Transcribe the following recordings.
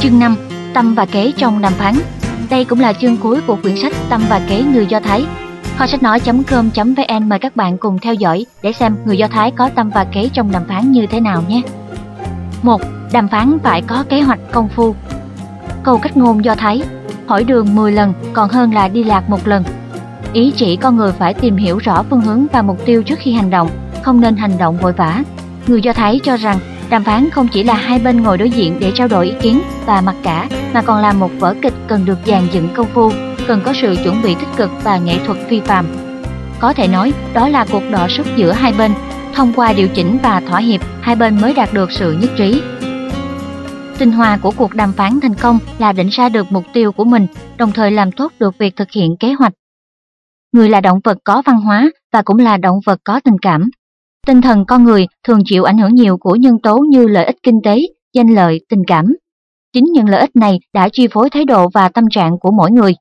Chương 5. Tâm và kế trong đàm phán Đây cũng là chương cuối của quyển sách Tâm và kế người Do Thái. Kho sách nói.com.vn mời các bạn cùng theo dõi để xem người Do Thái có tâm và kế trong đàm phán như thế nào nhé. 1. Đàm phán phải có kế hoạch công phu. Câu cách ngôn Do Thái Hỏi đường 10 lần còn hơn là đi lạc một lần. Ý chỉ con người phải tìm hiểu rõ phương hướng và mục tiêu trước khi hành động, không nên hành động vội vã. Người Do Thái cho rằng Đàm phán không chỉ là hai bên ngồi đối diện để trao đổi ý kiến và mặc cả, mà còn là một vở kịch cần được dàn dựng công phu, cần có sự chuẩn bị tích cực và nghệ thuật phi phàm. Có thể nói, đó là cuộc đọ sức giữa hai bên. Thông qua điều chỉnh và thỏa hiệp, hai bên mới đạt được sự nhất trí. Tinh hoa của cuộc đàm phán thành công là định ra được mục tiêu của mình, đồng thời làm tốt được việc thực hiện kế hoạch. Người là động vật có văn hóa và cũng là động vật có tình cảm, Tinh thần con người thường chịu ảnh hưởng nhiều của nhân tố như lợi ích kinh tế, danh lợi, tình cảm. Chính những lợi ích này đã chi phối thái độ và tâm trạng của mỗi người.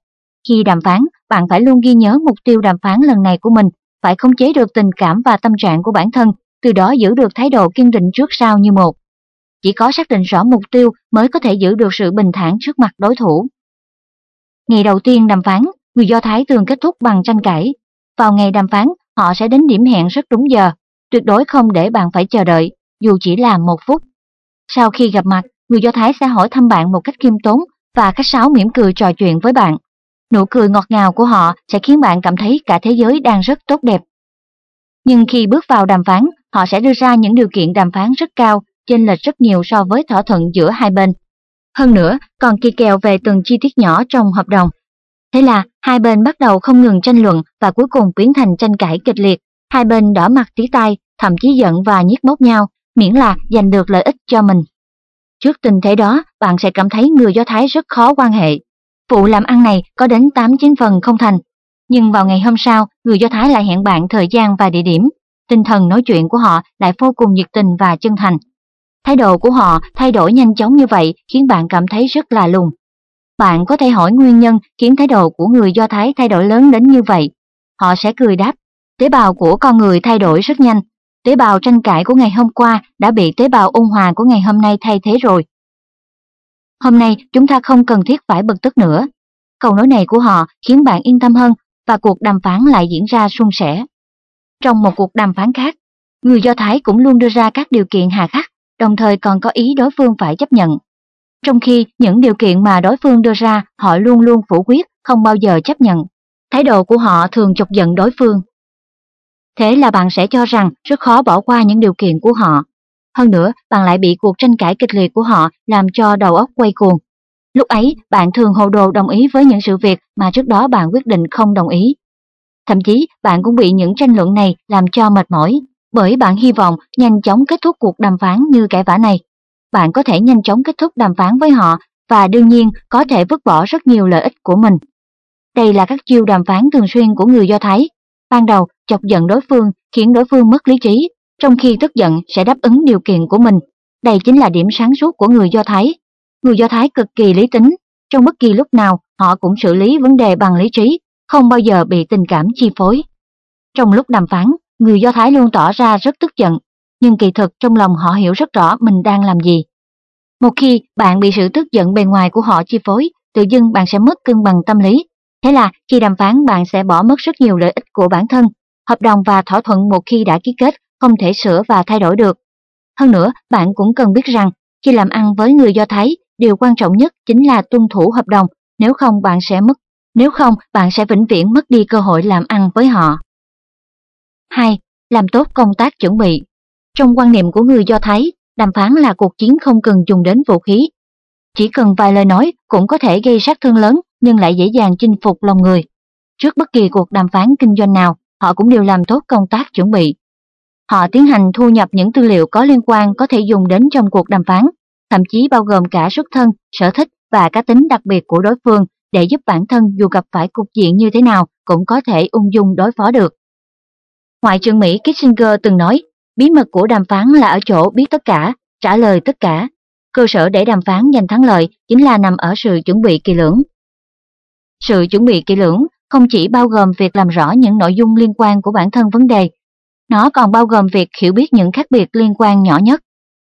Khi đàm phán, bạn phải luôn ghi nhớ mục tiêu đàm phán lần này của mình, phải khống chế được tình cảm và tâm trạng của bản thân, từ đó giữ được thái độ kiên định trước sau như một. Chỉ có xác định rõ mục tiêu mới có thể giữ được sự bình thản trước mặt đối thủ. Ngày đầu tiên đàm phán, người Do Thái thường kết thúc bằng tranh cãi. Vào ngày đàm phán, họ sẽ đến điểm hẹn rất đúng giờ, tuyệt đối không để bạn phải chờ đợi, dù chỉ là một phút. Sau khi gặp mặt, người Do Thái sẽ hỏi thăm bạn một cách khiêm tốn và khách sáo mỉm cười trò chuyện với bạn. Nụ cười ngọt ngào của họ sẽ khiến bạn cảm thấy cả thế giới đang rất tốt đẹp. Nhưng khi bước vào đàm phán, họ sẽ đưa ra những điều kiện đàm phán rất cao, chênh lệch rất nhiều so với thỏa thuận giữa hai bên. Hơn nữa, còn kỳ kèo về từng chi tiết nhỏ trong hợp đồng. Thế là hai bên bắt đầu không ngừng tranh luận và cuối cùng biến thành tranh cãi kịch liệt Hai bên đỏ mặt tí tai, thậm chí giận và nhiếc móc nhau, miễn là giành được lợi ích cho mình. Trước tình thế đó, bạn sẽ cảm thấy người Do Thái rất khó quan hệ. Vụ làm ăn này có đến 8-9 phần không thành. Nhưng vào ngày hôm sau, người Do Thái lại hẹn bạn thời gian và địa điểm. Tinh thần nói chuyện của họ lại vô cùng nhiệt tình và chân thành. Thái độ của họ thay đổi nhanh chóng như vậy khiến bạn cảm thấy rất là lùng. Bạn có thể hỏi nguyên nhân khiến thái độ của người Do Thái thay đổi lớn đến như vậy. Họ sẽ cười đáp, Tế bào của con người thay đổi rất nhanh. Tế bào tranh cãi của ngày hôm qua đã bị tế bào ôn hòa của ngày hôm nay thay thế rồi. Hôm nay chúng ta không cần thiết phải bực tức nữa. Câu nói này của họ khiến bạn yên tâm hơn và cuộc đàm phán lại diễn ra suôn sẻ. Trong một cuộc đàm phán khác, người Do Thái cũng luôn đưa ra các điều kiện hà khắc, đồng thời còn có ý đối phương phải chấp nhận. Trong khi những điều kiện mà đối phương đưa ra họ luôn luôn phủ quyết, không bao giờ chấp nhận. Thái độ của họ thường chọc giận đối phương Thế là bạn sẽ cho rằng rất khó bỏ qua những điều kiện của họ. Hơn nữa, bạn lại bị cuộc tranh cãi kịch liệt của họ làm cho đầu óc quay cuồng. Lúc ấy, bạn thường hồ đồ đồng ý với những sự việc mà trước đó bạn quyết định không đồng ý. Thậm chí, bạn cũng bị những tranh luận này làm cho mệt mỏi, bởi bạn hy vọng nhanh chóng kết thúc cuộc đàm phán như cãi vã này. Bạn có thể nhanh chóng kết thúc đàm phán với họ và đương nhiên có thể vứt bỏ rất nhiều lợi ích của mình. Đây là các chiêu đàm phán thường xuyên của người Do Thái, Ban đầu, chọc giận đối phương khiến đối phương mất lý trí, trong khi tức giận sẽ đáp ứng điều kiện của mình. Đây chính là điểm sáng suốt của người Do Thái. Người Do Thái cực kỳ lý tính, trong bất kỳ lúc nào họ cũng xử lý vấn đề bằng lý trí, không bao giờ bị tình cảm chi phối. Trong lúc đàm phán, người Do Thái luôn tỏ ra rất tức giận, nhưng kỳ thực trong lòng họ hiểu rất rõ mình đang làm gì. Một khi bạn bị sự tức giận bề ngoài của họ chi phối, tự dưng bạn sẽ mất cân bằng tâm lý, Thế là khi đàm phán bạn sẽ bỏ mất rất nhiều lợi ích của bản thân. Hợp đồng và thỏa thuận một khi đã ký kết không thể sửa và thay đổi được. Hơn nữa, bạn cũng cần biết rằng khi làm ăn với người Do Thái, điều quan trọng nhất chính là tuân thủ hợp đồng, nếu không bạn sẽ mất, nếu không bạn sẽ vĩnh viễn mất đi cơ hội làm ăn với họ. 2. Làm tốt công tác chuẩn bị. Trong quan niệm của người Do Thái, đàm phán là cuộc chiến không cần dùng đến vũ khí. Chỉ cần vài lời nói cũng có thể gây sát thương lớn nhưng lại dễ dàng chinh phục lòng người. Trước bất kỳ cuộc đàm phán kinh doanh nào, họ cũng đều làm tốt công tác chuẩn bị. Họ tiến hành thu nhập những tư liệu có liên quan có thể dùng đến trong cuộc đàm phán, thậm chí bao gồm cả xuất thân, sở thích và cá tính đặc biệt của đối phương để giúp bản thân dù gặp phải cục diện như thế nào cũng có thể ung dung đối phó được. Ngoại trưởng Mỹ Kissinger từng nói, bí mật của đàm phán là ở chỗ biết tất cả, trả lời tất cả. Cơ sở để đàm phán giành thắng lợi chính là nằm ở sự chuẩn bị kỳ lưỡng. Sự chuẩn bị kỹ lưỡng không chỉ bao gồm việc làm rõ những nội dung liên quan của bản thân vấn đề, nó còn bao gồm việc hiểu biết những khác biệt liên quan nhỏ nhất.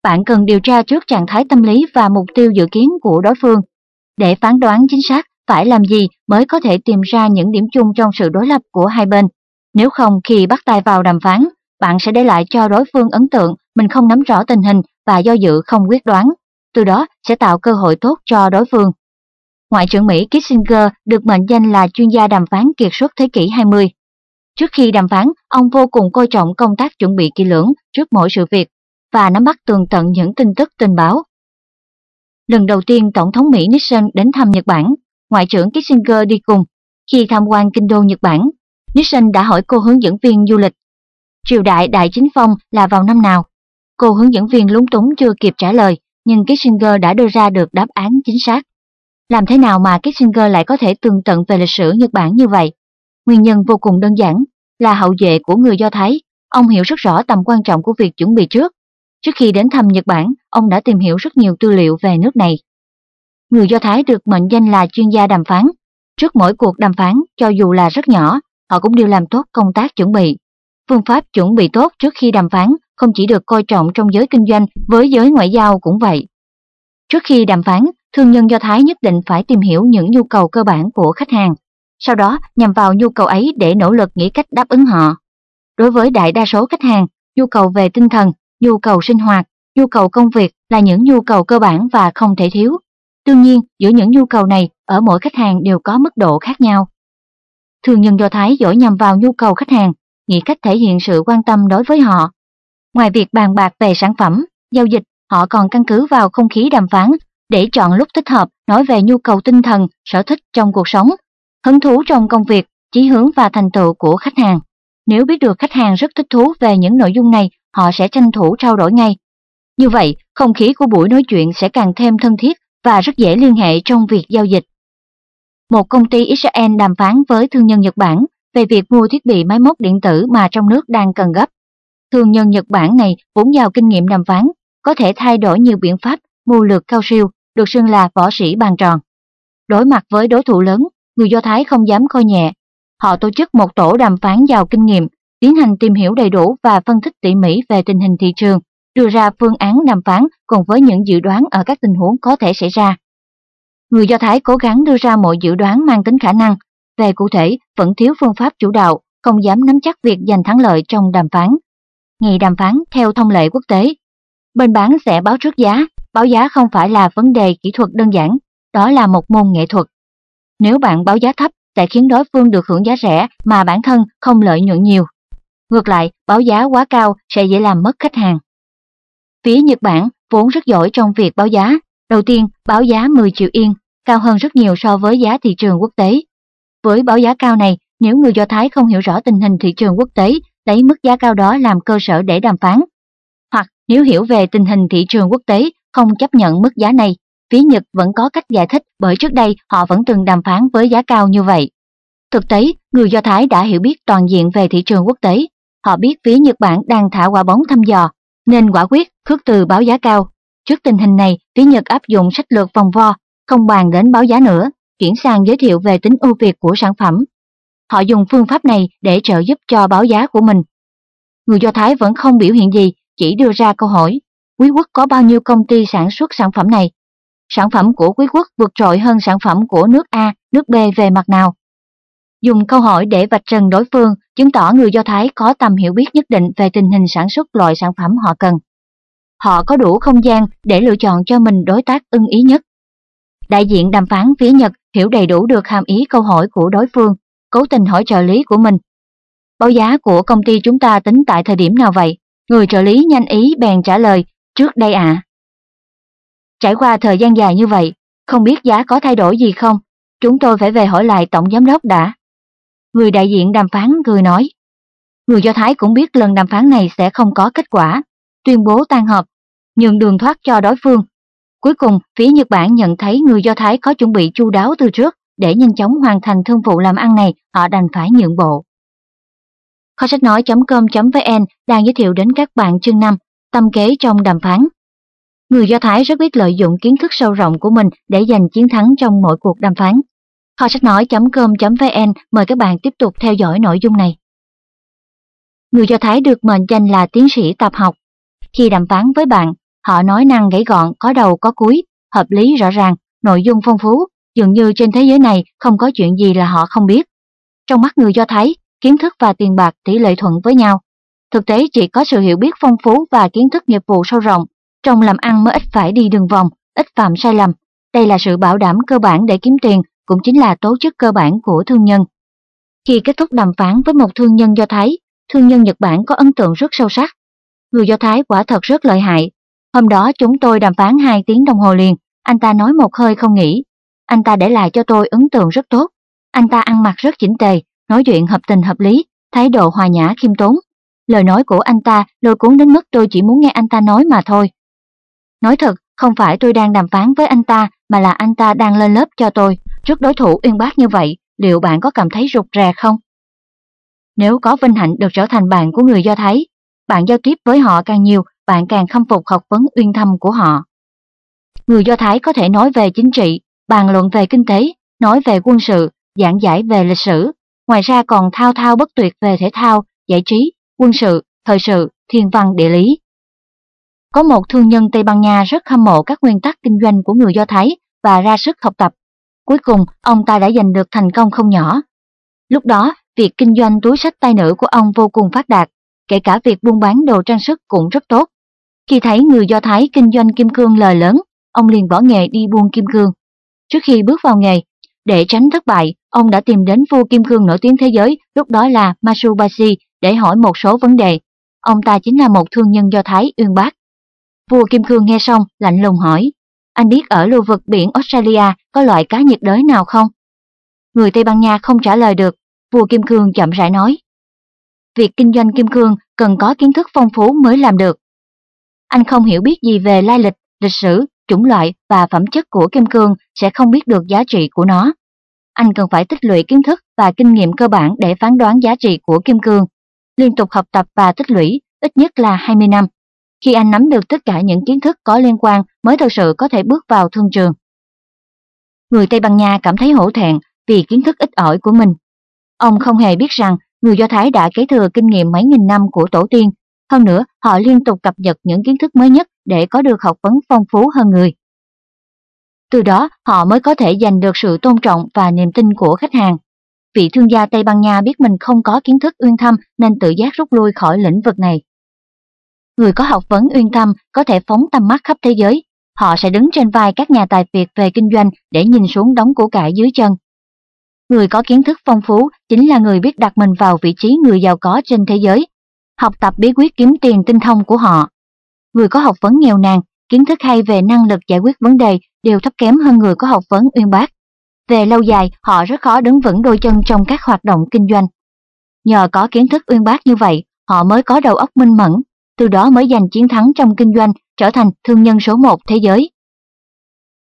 bạn cần điều tra trước trạng thái tâm lý và mục tiêu dự kiến của đối phương. Để phán đoán chính xác phải làm gì mới có thể tìm ra những điểm chung trong sự đối lập của hai bên. Nếu không khi bắt tay vào đàm phán, bạn sẽ để lại cho đối phương ấn tượng mình không nắm rõ tình hình và do dự không quyết đoán, từ đó sẽ tạo cơ hội tốt cho đối phương. Ngoại trưởng Mỹ Kissinger được mệnh danh là chuyên gia đàm phán kiệt xuất thế kỷ 20. Trước khi đàm phán, ông vô cùng coi trọng công tác chuẩn bị kỹ lưỡng trước mỗi sự việc và nắm bắt tường tận những tin tức tình báo. Lần đầu tiên Tổng thống Mỹ Nixon đến thăm Nhật Bản, Ngoại trưởng Kissinger đi cùng. Khi tham quan kinh đô Nhật Bản, Nixon đã hỏi cô hướng dẫn viên du lịch. Triều đại Đại Chính Phong là vào năm nào? Cô hướng dẫn viên lúng túng chưa kịp trả lời, nhưng Kissinger đã đưa ra được đáp án chính xác. Làm thế nào mà Kissinger lại có thể tương tận về lịch sử Nhật Bản như vậy? Nguyên nhân vô cùng đơn giản, là hậu vệ của người Do Thái. Ông hiểu rất rõ tầm quan trọng của việc chuẩn bị trước. Trước khi đến thăm Nhật Bản, ông đã tìm hiểu rất nhiều tư liệu về nước này. Người Do Thái được mệnh danh là chuyên gia đàm phán. Trước mỗi cuộc đàm phán, cho dù là rất nhỏ, họ cũng đều làm tốt công tác chuẩn bị. Phương pháp chuẩn bị tốt trước khi đàm phán không chỉ được coi trọng trong giới kinh doanh, với giới ngoại giao cũng vậy. Trước khi đàm phán, thương nhân Do Thái nhất định phải tìm hiểu những nhu cầu cơ bản của khách hàng, sau đó nhằm vào nhu cầu ấy để nỗ lực nghĩ cách đáp ứng họ. Đối với đại đa số khách hàng, nhu cầu về tinh thần, nhu cầu sinh hoạt, nhu cầu công việc là những nhu cầu cơ bản và không thể thiếu. Đương nhiên, giữa những nhu cầu này, ở mỗi khách hàng đều có mức độ khác nhau. Thương nhân Do Thái giỏi nhằm vào nhu cầu khách hàng, nghĩ cách thể hiện sự quan tâm đối với họ. Ngoài việc bàn bạc về sản phẩm, giao dịch, họ còn căn cứ vào không khí đàm phán để chọn lúc thích hợp nói về nhu cầu tinh thần, sở thích trong cuộc sống, hứng thú trong công việc, chí hướng và thành tựu của khách hàng. Nếu biết được khách hàng rất thích thú về những nội dung này, họ sẽ tranh thủ trao đổi ngay. Như vậy, không khí của buổi nói chuyện sẽ càng thêm thân thiết và rất dễ liên hệ trong việc giao dịch. Một công ty Israel đàm phán với thương nhân Nhật Bản về việc mua thiết bị máy móc điện tử mà trong nước đang cần gấp. Thương nhân Nhật Bản này vốn giàu kinh nghiệm đàm phán, có thể thay đổi nhiều biện pháp mưu lược cao siêu, được xưng là võ sĩ bàn tròn. Đối mặt với đối thủ lớn, người Do Thái không dám coi nhẹ. Họ tổ chức một tổ đàm phán giàu kinh nghiệm, tiến hành tìm hiểu đầy đủ và phân tích tỉ mỉ về tình hình thị trường, đưa ra phương án đàm phán cùng với những dự đoán ở các tình huống có thể xảy ra. Người Do Thái cố gắng đưa ra mọi dự đoán mang tính khả năng, về cụ thể vẫn thiếu phương pháp chủ đạo, không dám nắm chắc việc giành thắng lợi trong đàm phán. Ngày đàm phán theo thông lệ quốc tế, bên bán sẽ báo trước giá, báo giá không phải là vấn đề kỹ thuật đơn giản, đó là một môn nghệ thuật. Nếu bạn báo giá thấp sẽ khiến đối phương được hưởng giá rẻ mà bản thân không lợi nhuận nhiều. Ngược lại, báo giá quá cao sẽ dễ làm mất khách hàng. Phía Nhật Bản vốn rất giỏi trong việc báo giá. Đầu tiên, báo giá 10 triệu yên, cao hơn rất nhiều so với giá thị trường quốc tế. Với báo giá cao này, nếu người Do Thái không hiểu rõ tình hình thị trường quốc tế, lấy mức giá cao đó làm cơ sở để đàm phán. Hoặc nếu hiểu về tình hình thị trường quốc tế, không chấp nhận mức giá này, phía Nhật vẫn có cách giải thích bởi trước đây họ vẫn từng đàm phán với giá cao như vậy. Thực tế, người Do Thái đã hiểu biết toàn diện về thị trường quốc tế. Họ biết phía Nhật Bản đang thả quả bóng thăm dò, nên quả quyết khước từ báo giá cao. Trước tình hình này, phía Nhật áp dụng sách lược vòng vo, không bàn đến báo giá nữa, chuyển sang giới thiệu về tính ưu việt của sản phẩm. Họ dùng phương pháp này để trợ giúp cho báo giá của mình. Người Do Thái vẫn không biểu hiện gì, chỉ đưa ra câu hỏi, quý quốc có bao nhiêu công ty sản xuất sản phẩm này? Sản phẩm của quý quốc vượt trội hơn sản phẩm của nước A, nước B về mặt nào? Dùng câu hỏi để vạch trần đối phương, chứng tỏ người Do Thái có tầm hiểu biết nhất định về tình hình sản xuất loại sản phẩm họ cần. Họ có đủ không gian để lựa chọn cho mình đối tác ưng ý nhất. Đại diện đàm phán phía Nhật hiểu đầy đủ được hàm ý câu hỏi của đối phương, cố tình hỏi trợ lý của mình. Báo giá của công ty chúng ta tính tại thời điểm nào vậy? Người trợ lý nhanh ý bèn trả lời, trước đây ạ. À. Trải qua thời gian dài như vậy, không biết giá có thay đổi gì không? Chúng tôi phải về hỏi lại tổng giám đốc đã. Người đại diện đàm phán cười nói. Người Do Thái cũng biết lần đàm phán này sẽ không có kết quả, tuyên bố tan họp, nhường đường thoát cho đối phương. Cuối cùng, phía Nhật Bản nhận thấy người Do Thái có chuẩn bị chu đáo từ trước để nhanh chóng hoàn thành thương vụ làm ăn này, họ đành phải nhượng bộ. Kho sách nói.com.vn đang giới thiệu đến các bạn chương 5, tâm kế trong đàm phán. Người Do Thái rất biết lợi dụng kiến thức sâu rộng của mình để giành chiến thắng trong mỗi cuộc đàm phán. Kho sách nói.com.vn mời các bạn tiếp tục theo dõi nội dung này. Người Do Thái được mệnh danh là tiến sĩ tạp học. Khi đàm phán với bạn, Họ nói năng gãy gọn, có đầu có cuối, hợp lý rõ ràng, nội dung phong phú, dường như trên thế giới này không có chuyện gì là họ không biết. Trong mắt người Do Thái, kiến thức và tiền bạc tỷ lệ thuận với nhau. Thực tế chỉ có sự hiểu biết phong phú và kiến thức nghiệp vụ sâu rộng, trong làm ăn mới ít phải đi đường vòng, ít phạm sai lầm. Đây là sự bảo đảm cơ bản để kiếm tiền, cũng chính là tố chức cơ bản của thương nhân. Khi kết thúc đàm phán với một thương nhân Do Thái, thương nhân Nhật Bản có ấn tượng rất sâu sắc. Người Do Thái quả thật rất lợi hại. Hôm đó chúng tôi đàm phán 2 tiếng đồng hồ liền, anh ta nói một hơi không nghỉ. Anh ta để lại cho tôi ấn tượng rất tốt. Anh ta ăn mặc rất chỉnh tề, nói chuyện hợp tình hợp lý, thái độ hòa nhã khiêm tốn. Lời nói của anh ta lôi cuốn đến mức tôi chỉ muốn nghe anh ta nói mà thôi. Nói thật, không phải tôi đang đàm phán với anh ta, mà là anh ta đang lên lớp cho tôi. Trước đối thủ uyên bác như vậy, liệu bạn có cảm thấy rụt rè không? Nếu có vinh hạnh được trở thành bạn của người Do Thái, bạn giao tiếp với họ càng nhiều, bạn càng khâm phục học vấn uyên thâm của họ. Người Do Thái có thể nói về chính trị, bàn luận về kinh tế, nói về quân sự, giảng giải về lịch sử, ngoài ra còn thao thao bất tuyệt về thể thao, giải trí, quân sự, thời sự, thiên văn địa lý. Có một thương nhân Tây Ban Nha rất hâm mộ các nguyên tắc kinh doanh của người Do Thái và ra sức học tập. Cuối cùng, ông ta đã giành được thành công không nhỏ. Lúc đó, việc kinh doanh túi sách tay nữ của ông vô cùng phát đạt, kể cả việc buôn bán đồ trang sức cũng rất tốt. Khi thấy người Do Thái kinh doanh kim cương lời lớn, ông liền bỏ nghề đi buôn kim cương. Trước khi bước vào nghề, để tránh thất bại, ông đã tìm đến vua kim cương nổi tiếng thế giới, lúc đó là Masubashi để hỏi một số vấn đề. Ông ta chính là một thương nhân Do Thái uyên bác. Vua Kim Cương nghe xong, lạnh lùng hỏi, anh biết ở lưu vực biển Australia có loại cá nhiệt đới nào không? Người Tây Ban Nha không trả lời được, vua Kim Cương chậm rãi nói. Việc kinh doanh kim cương cần có kiến thức phong phú mới làm được. Anh không hiểu biết gì về lai lịch, lịch sử, chủng loại và phẩm chất của kim cương sẽ không biết được giá trị của nó. Anh cần phải tích lũy kiến thức và kinh nghiệm cơ bản để phán đoán giá trị của kim cương. Liên tục học tập và tích lũy, ít nhất là 20 năm. Khi anh nắm được tất cả những kiến thức có liên quan mới thực sự có thể bước vào thương trường. Người Tây Ban Nha cảm thấy hổ thẹn vì kiến thức ít ỏi của mình. Ông không hề biết rằng người Do Thái đã kế thừa kinh nghiệm mấy nghìn năm của tổ tiên. Hơn nữa, họ liên tục cập nhật những kiến thức mới nhất để có được học vấn phong phú hơn người. Từ đó, họ mới có thể giành được sự tôn trọng và niềm tin của khách hàng. Vị thương gia Tây Ban Nha biết mình không có kiến thức uyên thâm nên tự giác rút lui khỏi lĩnh vực này. Người có học vấn uyên thâm có thể phóng tầm mắt khắp thế giới. Họ sẽ đứng trên vai các nhà tài phiệt về kinh doanh để nhìn xuống đống của cải dưới chân. Người có kiến thức phong phú chính là người biết đặt mình vào vị trí người giàu có trên thế giới, học tập bí quyết kiếm tiền tinh thông của họ. Người có học vấn nghèo nàn, kiến thức hay về năng lực giải quyết vấn đề đều thấp kém hơn người có học vấn uyên bác. Về lâu dài, họ rất khó đứng vững đôi chân trong các hoạt động kinh doanh. Nhờ có kiến thức uyên bác như vậy, họ mới có đầu óc minh mẫn, từ đó mới giành chiến thắng trong kinh doanh, trở thành thương nhân số một thế giới.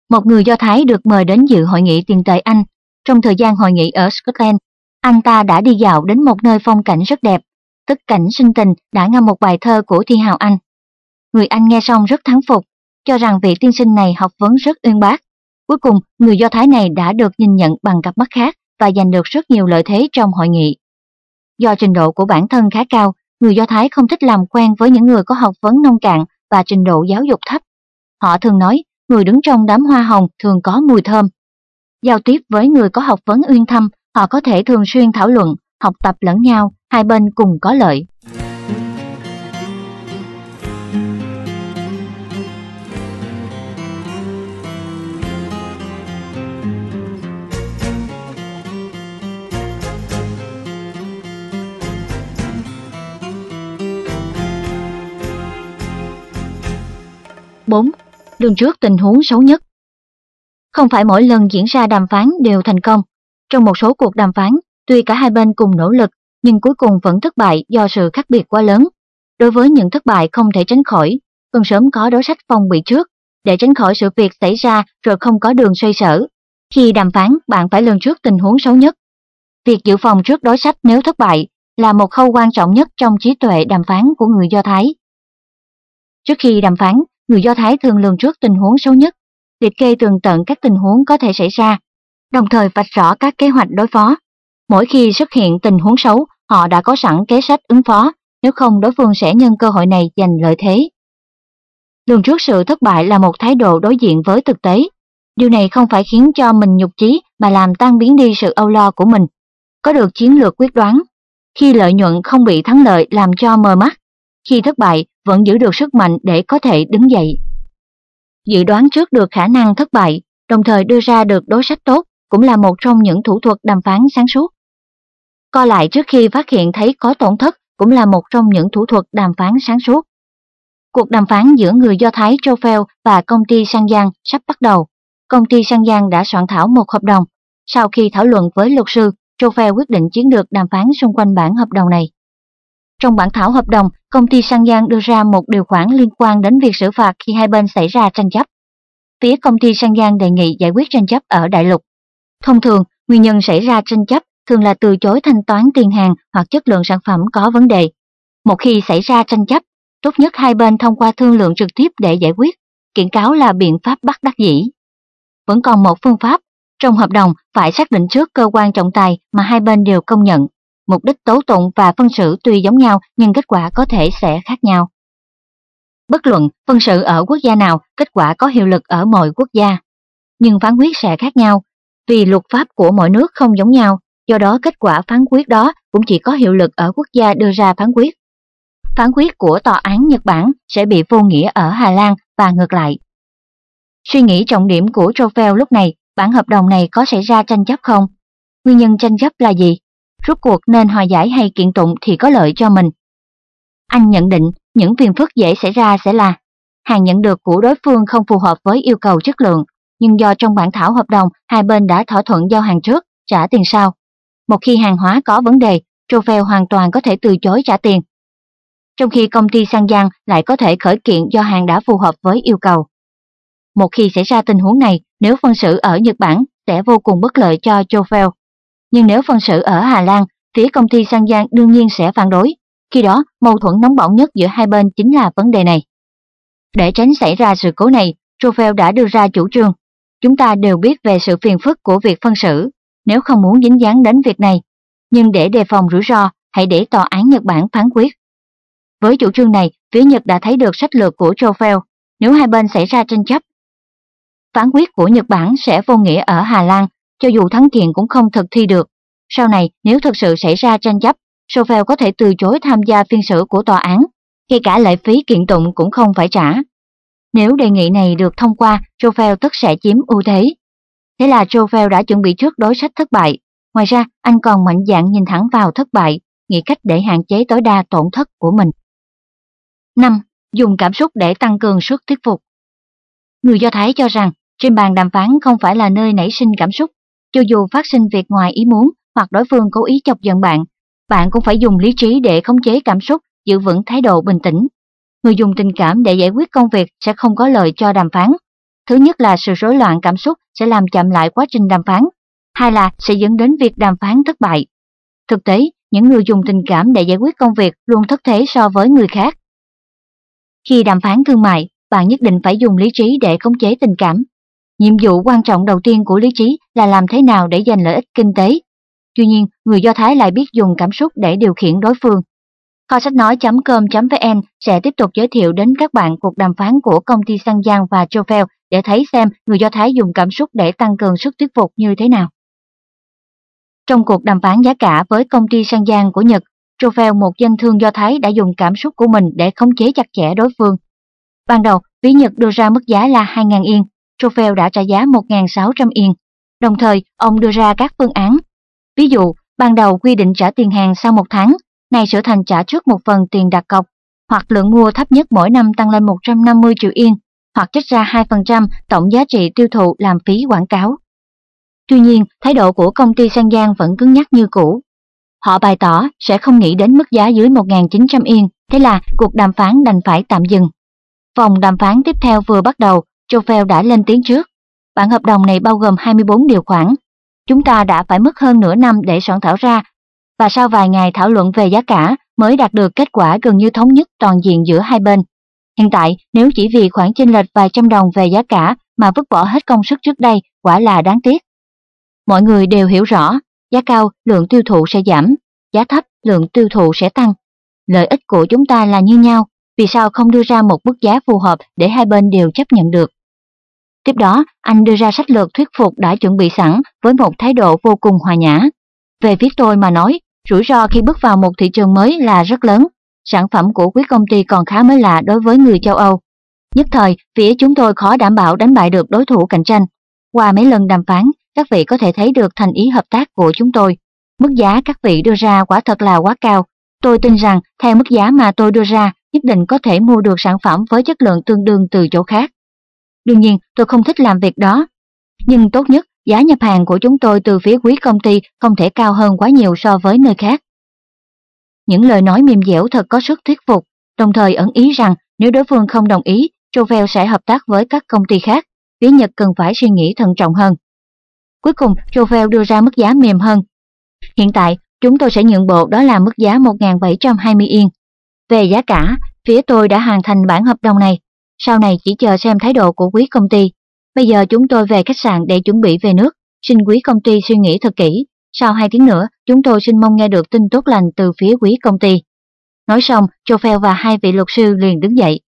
Một người Do Thái được mời đến dự hội nghị tiền tệ Anh. Trong thời gian hội nghị ở Scotland, anh ta đã đi dạo đến một nơi phong cảnh rất đẹp. Tức cảnh sinh tình đã ngâm một bài thơ của thi hào Anh. Người Anh nghe xong rất thắng phục, cho rằng vị tiên sinh này học vấn rất uyên bác. Cuối cùng, người Do Thái này đã được nhìn nhận bằng cặp mắt khác và giành được rất nhiều lợi thế trong hội nghị. Do trình độ của bản thân khá cao, người Do Thái không thích làm quen với những người có học vấn nông cạn và trình độ giáo dục thấp. Họ thường nói, người đứng trong đám hoa hồng thường có mùi thơm. Giao tiếp với người có học vấn uyên thâm, họ có thể thường xuyên thảo luận, học tập lẫn nhau, hai bên cùng có lợi. Bốn, Lương trước tình huống xấu nhất Không phải mỗi lần diễn ra đàm phán đều thành công. Trong một số cuộc đàm phán, tuy cả hai bên cùng nỗ lực, nhưng cuối cùng vẫn thất bại do sự khác biệt quá lớn. Đối với những thất bại không thể tránh khỏi, cần sớm có đối sách phòng bị trước, để tránh khỏi sự việc xảy ra rồi không có đường xoay sở. Khi đàm phán, bạn phải lường trước tình huống xấu nhất. Việc dự phòng trước đối sách nếu thất bại là một khâu quan trọng nhất trong trí tuệ đàm phán của người Do Thái. Trước khi đàm phán, người Do Thái thường lường trước tình huống xấu nhất, liệt kê tường tận các tình huống có thể xảy ra, đồng thời vạch rõ các kế hoạch đối phó. Mỗi khi xuất hiện tình huống xấu, họ đã có sẵn kế sách ứng phó, nếu không đối phương sẽ nhân cơ hội này giành lợi thế. Lường trước sự thất bại là một thái độ đối diện với thực tế. Điều này không phải khiến cho mình nhục chí mà làm tan biến đi sự âu lo của mình. Có được chiến lược quyết đoán, khi lợi nhuận không bị thắng lợi làm cho mờ mắt, khi thất bại vẫn giữ được sức mạnh để có thể đứng dậy. Dự đoán trước được khả năng thất bại, đồng thời đưa ra được đối sách tốt cũng là một trong những thủ thuật đàm phán sáng suốt. Co lại trước khi phát hiện thấy có tổn thất cũng là một trong những thủ thuật đàm phán sáng suốt. Cuộc đàm phán giữa người Do Thái Trofeo và công ty Sang Giang sắp bắt đầu. Công ty Sang Giang đã soạn thảo một hợp đồng. Sau khi thảo luận với luật sư, Trofeo quyết định chiến lược đàm phán xung quanh bản hợp đồng này. Trong bản thảo hợp đồng, công ty Sang Giang đưa ra một điều khoản liên quan đến việc xử phạt khi hai bên xảy ra tranh chấp. Phía công ty Sang Giang đề nghị giải quyết tranh chấp ở đại lục. Thông thường, nguyên nhân xảy ra tranh chấp thường là từ chối thanh toán tiền hàng hoặc chất lượng sản phẩm có vấn đề. Một khi xảy ra tranh chấp, tốt nhất hai bên thông qua thương lượng trực tiếp để giải quyết, kiện cáo là biện pháp bắt đắc dĩ. Vẫn còn một phương pháp, trong hợp đồng phải xác định trước cơ quan trọng tài mà hai bên đều công nhận. Mục đích tố tụng và phân xử tuy giống nhau nhưng kết quả có thể sẽ khác nhau. Bất luận phân xử ở quốc gia nào, kết quả có hiệu lực ở mọi quốc gia. Nhưng phán quyết sẽ khác nhau, vì luật pháp của mỗi nước không giống nhau, do đó kết quả phán quyết đó cũng chỉ có hiệu lực ở quốc gia đưa ra phán quyết. Phán quyết của tòa án Nhật Bản sẽ bị vô nghĩa ở Hà Lan và ngược lại. Suy nghĩ trọng điểm của Trofeo lúc này, bản hợp đồng này có xảy ra tranh chấp không? Nguyên nhân tranh chấp là gì? Rốt cuộc nên hòa giải hay kiện tụng thì có lợi cho mình. Anh nhận định những phiền phức dễ xảy ra sẽ là hàng nhận được của đối phương không phù hợp với yêu cầu chất lượng, nhưng do trong bản thảo hợp đồng hai bên đã thỏa thuận giao hàng trước, trả tiền sau. Một khi hàng hóa có vấn đề, Trofeo hoàn toàn có thể từ chối trả tiền. Trong khi công ty Sang Giang lại có thể khởi kiện do hàng đã phù hợp với yêu cầu. Một khi xảy ra tình huống này, nếu phân xử ở Nhật Bản sẽ vô cùng bất lợi cho Trofeo. Nhưng nếu phân xử ở Hà Lan, phía công ty Sang Giang đương nhiên sẽ phản đối. Khi đó, mâu thuẫn nóng bỏng nhất giữa hai bên chính là vấn đề này. Để tránh xảy ra sự cố này, Trofeo đã đưa ra chủ trương. Chúng ta đều biết về sự phiền phức của việc phân xử, nếu không muốn dính dáng đến việc này. Nhưng để đề phòng rủi ro, hãy để tòa án Nhật Bản phán quyết. Với chủ trương này, phía Nhật đã thấy được sách lược của Trofeo. Nếu hai bên xảy ra tranh chấp, phán quyết của Nhật Bản sẽ vô nghĩa ở Hà Lan, cho dù thắng kiện cũng không thực thi được. Sau này, nếu thực sự xảy ra tranh chấp, Trofeo có thể từ chối tham gia phiên xử của tòa án, khi cả lệ phí kiện tụng cũng không phải trả. Nếu đề nghị này được thông qua, Trofeo tất sẽ chiếm ưu thế. Thế là Trofeo đã chuẩn bị trước đối sách thất bại. Ngoài ra, anh còn mạnh dạn nhìn thẳng vào thất bại, nghĩ cách để hạn chế tối đa tổn thất của mình. 5. Dùng cảm xúc để tăng cường sức thuyết phục. Người Do Thái cho rằng trên bàn đàm phán không phải là nơi nảy sinh cảm xúc. Cho dù phát sinh việc ngoài ý muốn hoặc đối phương cố ý chọc giận bạn, bạn cũng phải dùng lý trí để khống chế cảm xúc, giữ vững thái độ bình tĩnh. Người dùng tình cảm để giải quyết công việc sẽ không có lợi cho đàm phán. Thứ nhất là sự rối loạn cảm xúc sẽ làm chậm lại quá trình đàm phán, hai là sẽ dẫn đến việc đàm phán thất bại. Thực tế, những người dùng tình cảm để giải quyết công việc luôn thất thế so với người khác. Khi đàm phán thương mại, bạn nhất định phải dùng lý trí để khống chế tình cảm. Nhiệm vụ quan trọng đầu tiên của lý trí là làm thế nào để giành lợi ích kinh tế. Tuy nhiên, người Do Thái lại biết dùng cảm xúc để điều khiển đối phương. Kho sách nói.com.vn sẽ tiếp tục giới thiệu đến các bạn cuộc đàm phán của công ty Sang Giang và Trofeo để thấy xem người Do Thái dùng cảm xúc để tăng cường sức thuyết phục như thế nào. Trong cuộc đàm phán giá cả với công ty Sang Giang của Nhật, Trofeo một danh thương Do Thái đã dùng cảm xúc của mình để khống chế chặt chẽ đối phương. Ban đầu, phía Nhật đưa ra mức giá là 2.000 yên, Trofeo đã trả giá 1.600 yên. Đồng thời, ông đưa ra các phương án. Ví dụ, ban đầu quy định trả tiền hàng sau một tháng, nay sửa thành trả trước một phần tiền đặt cọc, hoặc lượng mua thấp nhất mỗi năm tăng lên 150 triệu yên, hoặc trích ra 2% tổng giá trị tiêu thụ làm phí quảng cáo. Tuy nhiên, thái độ của công ty Sang Giang vẫn cứng nhắc như cũ. Họ bày tỏ sẽ không nghĩ đến mức giá dưới 1.900 yên, thế là cuộc đàm phán đành phải tạm dừng. Vòng đàm phán tiếp theo vừa bắt đầu, Joffel đã lên tiếng trước. Bản hợp đồng này bao gồm 24 điều khoản. Chúng ta đã phải mất hơn nửa năm để soạn thảo ra, và sau vài ngày thảo luận về giá cả mới đạt được kết quả gần như thống nhất toàn diện giữa hai bên. Hiện tại, nếu chỉ vì khoản chênh lệch vài trăm đồng về giá cả mà vứt bỏ hết công sức trước đây, quả là đáng tiếc. Mọi người đều hiểu rõ, giá cao lượng tiêu thụ sẽ giảm, giá thấp lượng tiêu thụ sẽ tăng. Lợi ích của chúng ta là như nhau, vì sao không đưa ra một mức giá phù hợp để hai bên đều chấp nhận được. Tiếp đó, anh đưa ra sách lược thuyết phục đã chuẩn bị sẵn với một thái độ vô cùng hòa nhã. Về phía tôi mà nói, rủi ro khi bước vào một thị trường mới là rất lớn. Sản phẩm của quý công ty còn khá mới lạ đối với người châu Âu. Nhất thời, phía chúng tôi khó đảm bảo đánh bại được đối thủ cạnh tranh. Qua mấy lần đàm phán, các vị có thể thấy được thành ý hợp tác của chúng tôi. Mức giá các vị đưa ra quả thật là quá cao. Tôi tin rằng theo mức giá mà tôi đưa ra, nhất định có thể mua được sản phẩm với chất lượng tương đương từ chỗ khác. Đương nhiên, tôi không thích làm việc đó. Nhưng tốt nhất, giá nhập hàng của chúng tôi từ phía quý công ty không thể cao hơn quá nhiều so với nơi khác. Những lời nói mềm dẻo thật có sức thuyết phục, đồng thời ẩn ý rằng nếu đối phương không đồng ý, Trovel sẽ hợp tác với các công ty khác, phía Nhật cần phải suy nghĩ thận trọng hơn. Cuối cùng, Trovel đưa ra mức giá mềm hơn. Hiện tại, chúng tôi sẽ nhượng bộ đó là mức giá 1.720 yên. Về giá cả, phía tôi đã hoàn thành bản hợp đồng này, sau này chỉ chờ xem thái độ của quý công ty. Bây giờ chúng tôi về khách sạn để chuẩn bị về nước, xin quý công ty suy nghĩ thật kỹ. Sau hai tiếng nữa, chúng tôi xin mong nghe được tin tốt lành từ phía quý công ty. Nói xong, Joel và hai vị luật sư liền đứng dậy.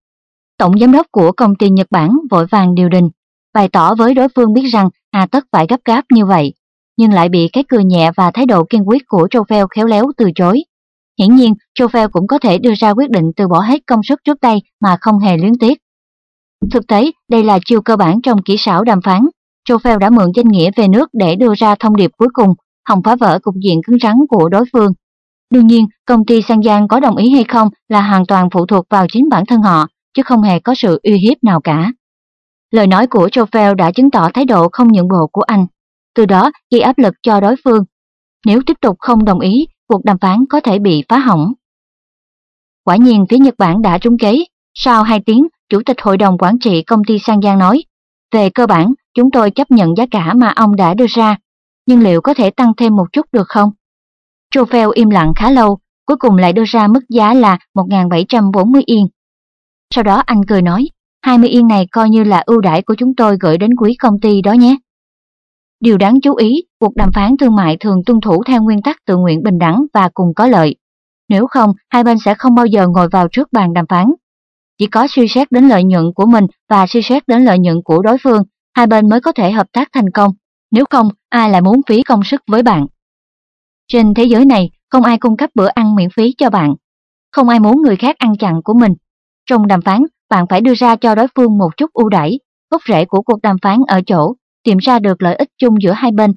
Tổng giám đốc của công ty Nhật Bản vội vàng điều đình, bày tỏ với đối phương biết rằng hà tất phải gấp gáp như vậy, nhưng lại bị cái cười nhẹ và thái độ kiên quyết của Joel khéo léo từ chối. Hiển nhiên, Joel cũng có thể đưa ra quyết định từ bỏ hết công sức trước đây mà không hề luyến tiếc. Thực tế, đây là chiêu cơ bản trong kỹ xảo đàm phán. Joel đã mượn danh nghĩa về nước để đưa ra thông điệp cuối cùng, hòng phá vỡ cục diện cứng rắn của đối phương. Đương nhiên, công ty Sang Giang có đồng ý hay không là hoàn toàn phụ thuộc vào chính bản thân họ, chứ không hề có sự uy hiếp nào cả. Lời nói của Joel đã chứng tỏ thái độ không nhượng bộ của anh, từ đó gây áp lực cho đối phương. Nếu tiếp tục không đồng ý, cuộc đàm phán có thể bị phá hỏng. Quả nhiên phía Nhật Bản đã trúng kế, sau 2 tiếng, Chủ tịch Hội đồng Quản trị công ty Sang Giang nói, về cơ bản, chúng tôi chấp nhận giá cả mà ông đã đưa ra, nhưng liệu có thể tăng thêm một chút được không? Trofeo im lặng khá lâu, cuối cùng lại đưa ra mức giá là 1.740 yên. Sau đó anh cười nói, 20 yên này coi như là ưu đãi của chúng tôi gửi đến quý công ty đó nhé. Điều đáng chú ý, cuộc đàm phán thương mại thường tuân thủ theo nguyên tắc tự nguyện bình đẳng và cùng có lợi. Nếu không, hai bên sẽ không bao giờ ngồi vào trước bàn đàm phán. Chỉ có suy xét đến lợi nhuận của mình và suy xét đến lợi nhuận của đối phương, hai bên mới có thể hợp tác thành công. Nếu không, ai lại muốn phí công sức với bạn? Trên thế giới này, không ai cung cấp bữa ăn miễn phí cho bạn. Không ai muốn người khác ăn chặn của mình. Trong đàm phán, bạn phải đưa ra cho đối phương một chút ưu đãi. Gốc rễ của cuộc đàm phán ở chỗ tìm ra được lợi ích chung giữa hai bên.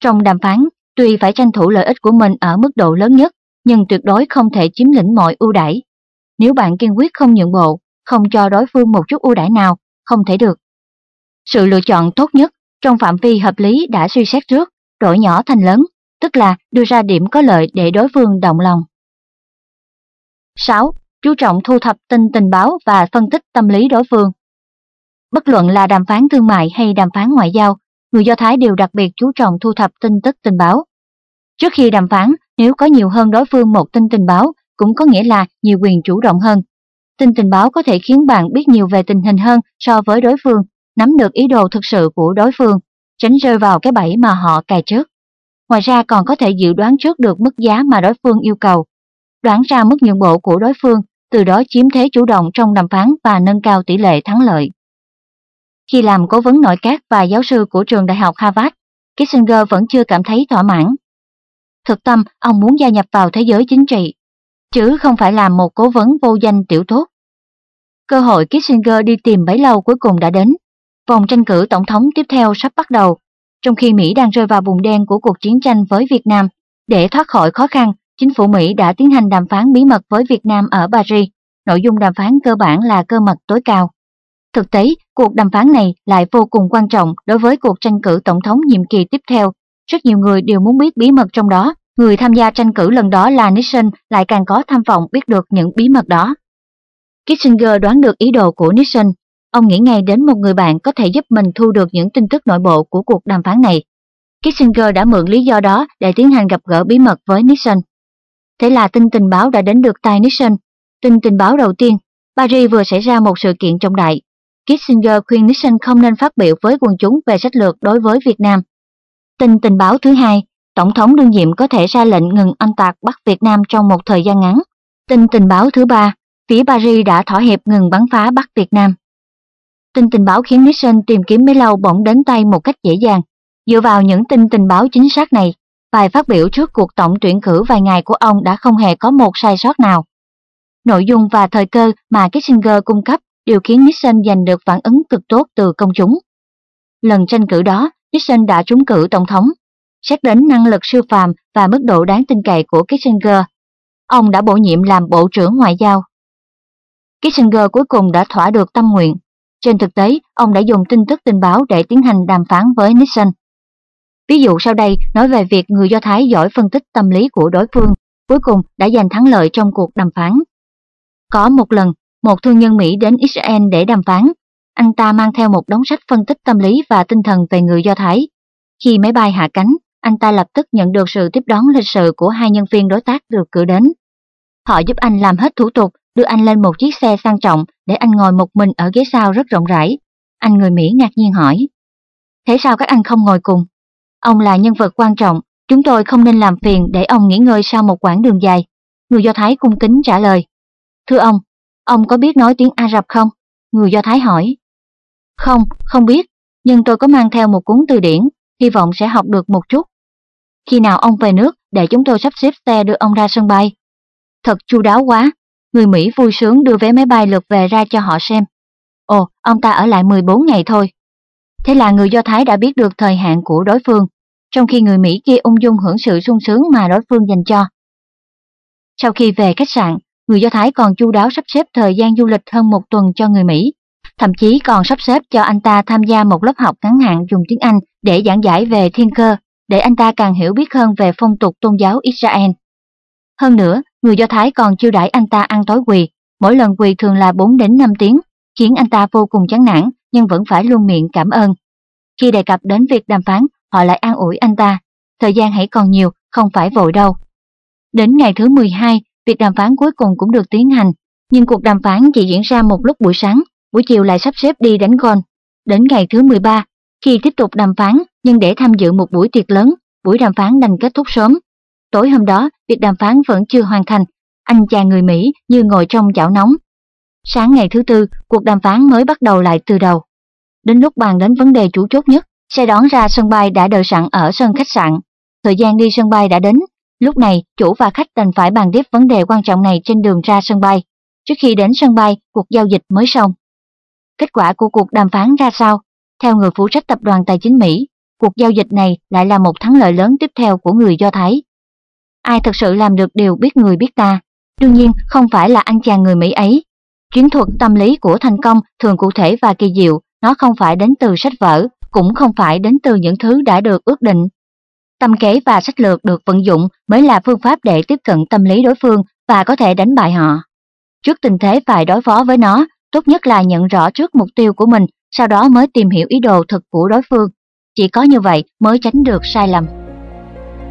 Trong đàm phán, tuy phải tranh thủ lợi ích của mình ở mức độ lớn nhất, nhưng tuyệt đối không thể chiếm lĩnh mọi ưu đãi. Nếu bạn kiên quyết không nhượng bộ, không cho đối phương một chút ưu đãi nào, không thể được. Sự lựa chọn tốt nhất trong phạm vi hợp lý đã suy xét trước, đổi nhỏ thành lớn, tức là đưa ra điểm có lợi để đối phương động lòng. 6. Chú trọng thu thập tin tình báo và phân tích tâm lý đối phương. Bất luận là đàm phán thương mại hay đàm phán ngoại giao, người Do Thái đều đặc biệt chú trọng thu thập tin tức tình báo. Trước khi đàm phán, nếu có nhiều hơn đối phương một tin tình báo, cũng có nghĩa là nhiều quyền chủ động hơn. Tin tình báo có thể khiến bạn biết nhiều về tình hình hơn so với đối phương, nắm được ý đồ thực sự của đối phương, tránh rơi vào cái bẫy mà họ cài trước. Ngoài ra còn có thể dự đoán trước được mức giá mà đối phương yêu cầu, đoán ra mức nhượng bộ của đối phương, từ đó chiếm thế chủ động trong đàm phán và nâng cao tỷ lệ thắng lợi. Khi làm cố vấn nội các và giáo sư của trường đại học Harvard, Kissinger vẫn chưa cảm thấy thỏa mãn. Thực tâm, ông muốn gia nhập vào thế giới chính trị, chứ không phải làm một cố vấn vô danh tiểu tốt. Cơ hội Kissinger đi tìm bấy lâu cuối cùng đã đến. Vòng tranh cử tổng thống tiếp theo sắp bắt đầu, trong khi Mỹ đang rơi vào vùng đen của cuộc chiến tranh với Việt Nam. Để thoát khỏi khó khăn, chính phủ Mỹ đã tiến hành đàm phán bí mật với Việt Nam ở Paris. Nội dung đàm phán cơ bản là cơ mật tối cao. Thực tế, cuộc đàm phán này lại vô cùng quan trọng đối với cuộc tranh cử tổng thống nhiệm kỳ tiếp theo. Rất nhiều người đều muốn biết bí mật trong đó. Người tham gia tranh cử lần đó là Nixon lại càng có tham vọng biết được những bí mật đó. Kissinger đoán được ý đồ của Nixon. Ông nghĩ ngay đến một người bạn có thể giúp mình thu được những tin tức nội bộ của cuộc đàm phán này. Kissinger đã mượn lý do đó để tiến hành gặp gỡ bí mật với Nixon. Thế là tin tình báo đã đến được tai Nixon. Tin tình báo đầu tiên, Paris vừa xảy ra một sự kiện trọng đại, Kissinger khuyên Nixon không nên phát biểu với quần chúng về sách lược đối với Việt Nam. Tin tình báo thứ hai, Tổng thống đương nhiệm có thể ra lệnh ngừng oanh tạc bắt Việt Nam trong một thời gian ngắn. Tin tình báo thứ ba, phía Paris đã thỏa hiệp ngừng bắn phá Bắc Việt Nam. Tin tình báo khiến Nixon tìm kiếm mấy lâu bỗng đến tay một cách dễ dàng. Dựa vào những tin tình báo chính xác này, bài phát biểu trước cuộc tổng tuyển cử vài ngày của ông đã không hề có một sai sót nào. Nội dung và thời cơ mà Kissinger cung cấp đều khiến Nixon giành được phản ứng cực tốt từ công chúng. Lần tranh cử đó, Nixon đã trúng cử tổng thống. Xét đến năng lực siêu phàm và mức độ đáng tin cậy của Kissinger, ông đã bổ nhiệm làm Bộ trưởng Ngoại giao. Kissinger cuối cùng đã thỏa được tâm nguyện. Trên thực tế, ông đã dùng tin tức tình báo để tiến hành đàm phán với Nixon. Ví dụ sau đây nói về việc người Do Thái giỏi phân tích tâm lý của đối phương cuối cùng đã giành thắng lợi trong cuộc đàm phán. Có một lần, một thương nhân Mỹ đến Israel để đàm phán. Anh ta mang theo một đống sách phân tích tâm lý và tinh thần về người Do Thái. Khi máy bay hạ cánh, anh ta lập tức nhận được sự tiếp đón lịch sự của hai nhân viên đối tác được cử đến. Họ giúp anh làm hết thủ tục, đưa anh lên một chiếc xe sang trọng để anh ngồi một mình ở ghế sau rất rộng rãi. Anh người Mỹ ngạc nhiên hỏi. Thế sao các anh không ngồi cùng? Ông là nhân vật quan trọng, chúng tôi không nên làm phiền để ông nghỉ ngơi sau một quãng đường dài. Người Do Thái cung kính trả lời. Thưa ông, ông có biết nói tiếng Ả Rập không? Người Do Thái hỏi. Không, không biết, nhưng tôi có mang theo một cuốn từ điển, hy vọng sẽ học được một chút. Khi nào ông về nước để chúng tôi sắp xếp xe đưa ông ra sân bay? Thật chu đáo quá, người Mỹ vui sướng đưa vé máy bay lượt về ra cho họ xem. Ồ, ông ta ở lại 14 ngày thôi. Thế là người Do Thái đã biết được thời hạn của đối phương, trong khi người Mỹ kia ung dung hưởng sự sung sướng mà đối phương dành cho. Sau khi về khách sạn, người Do Thái còn chu đáo sắp xếp thời gian du lịch hơn một tuần cho người Mỹ, thậm chí còn sắp xếp cho anh ta tham gia một lớp học ngắn hạn dùng tiếng Anh để giảng giải về thiên cơ, để anh ta càng hiểu biết hơn về phong tục tôn giáo Israel. Hơn nữa, người Do Thái còn chiêu đãi anh ta ăn tối quỳ, mỗi lần quỳ thường là 4 đến 5 tiếng, khiến anh ta vô cùng chán nản nhưng vẫn phải luôn miệng cảm ơn. Khi đề cập đến việc đàm phán, họ lại an ủi anh ta, thời gian hãy còn nhiều, không phải vội đâu. Đến ngày thứ 12, việc đàm phán cuối cùng cũng được tiến hành, nhưng cuộc đàm phán chỉ diễn ra một lúc buổi sáng, buổi chiều lại sắp xếp đi đánh golf. Đến ngày thứ 13, khi tiếp tục đàm phán, nhưng để tham dự một buổi tiệc lớn, buổi đàm phán đành kết thúc sớm. Tối hôm đó, việc đàm phán vẫn chưa hoàn thành, anh chàng người Mỹ như ngồi trong chảo nóng. Sáng ngày thứ tư, cuộc đàm phán mới bắt đầu lại từ đầu. Đến lúc bàn đến vấn đề chủ chốt nhất, xe đón ra sân bay đã đợi sẵn ở sân khách sạn. Thời gian đi sân bay đã đến, lúc này chủ và khách đành phải bàn tiếp vấn đề quan trọng này trên đường ra sân bay. Trước khi đến sân bay, cuộc giao dịch mới xong. Kết quả của cuộc đàm phán ra sao? Theo người phụ trách tập đoàn tài chính Mỹ, cuộc giao dịch này lại là một thắng lợi lớn tiếp theo của người Do Thái. Ai thật sự làm được điều biết người biết ta, đương nhiên không phải là anh chàng người Mỹ ấy. Chiến thuật tâm lý của thành công thường cụ thể và kỳ diệu, nó không phải đến từ sách vở, cũng không phải đến từ những thứ đã được ước định. Tâm kế và sách lược được vận dụng mới là phương pháp để tiếp cận tâm lý đối phương và có thể đánh bại họ. Trước tình thế phải đối phó với nó, tốt nhất là nhận rõ trước mục tiêu của mình, sau đó mới tìm hiểu ý đồ thực của đối phương. Chỉ có như vậy mới tránh được sai lầm.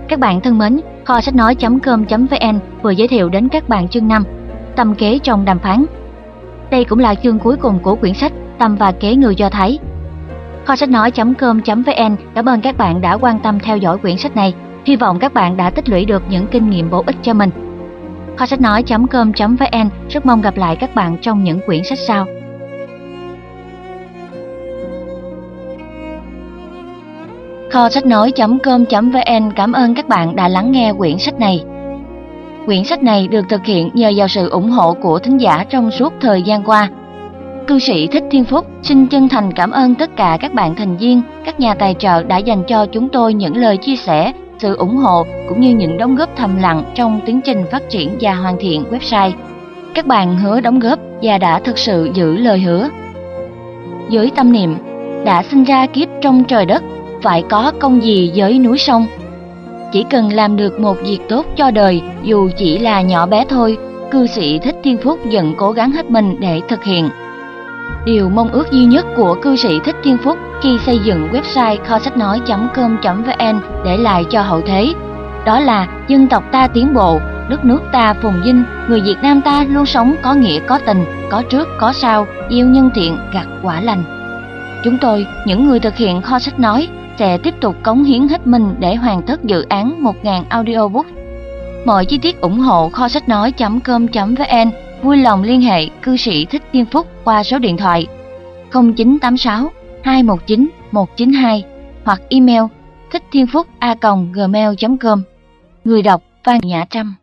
Các bạn thân mến, kho sách nói.com.vn vừa giới thiệu đến các bạn chương 5 Tâm kế trong đàm phán. Đây cũng là chương cuối cùng của quyển sách Tâm và kế người Do Thái. Kho sách nói.com.vn cảm ơn các bạn đã quan tâm theo dõi quyển sách này. Hy vọng các bạn đã tích lũy được những kinh nghiệm bổ ích cho mình. Kho sách nói.com.vn rất mong gặp lại các bạn trong những quyển sách sau. Kho sách nói.com.vn cảm ơn các bạn đã lắng nghe quyển sách này. Quyển sách này được thực hiện nhờ vào sự ủng hộ của thính giả trong suốt thời gian qua. Cư sĩ Thích Thiên Phúc xin chân thành cảm ơn tất cả các bạn thành viên, các nhà tài trợ đã dành cho chúng tôi những lời chia sẻ, sự ủng hộ cũng như những đóng góp thầm lặng trong tiến trình phát triển và hoàn thiện website. Các bạn hứa đóng góp và đã thực sự giữ lời hứa. Dưới tâm niệm, đã sinh ra kiếp trong trời đất, phải có công gì với núi sông. Chỉ cần làm được một việc tốt cho đời, dù chỉ là nhỏ bé thôi, cư sĩ Thích Thiên Phúc vẫn cố gắng hết mình để thực hiện. Điều mong ước duy nhất của cư sĩ Thích Thiên Phúc khi xây dựng website kho sách nói.com.vn để lại cho hậu thế, đó là dân tộc ta tiến bộ, đất nước ta phồn vinh, người Việt Nam ta luôn sống có nghĩa có tình, có trước có sau, yêu nhân thiện gặt quả lành. Chúng tôi, những người thực hiện kho sách nói, sẽ tiếp tục cống hiến hết mình để hoàn tất dự án 1.000 audiobook. Mọi chi tiết ủng hộ kho sách nói.com.vn vui lòng liên hệ cư sĩ Thích Thiên Phúc qua số điện thoại 0986 219 192 hoặc email thích thiên phúc a gmail.com Người đọc Phan Nhã Trâm.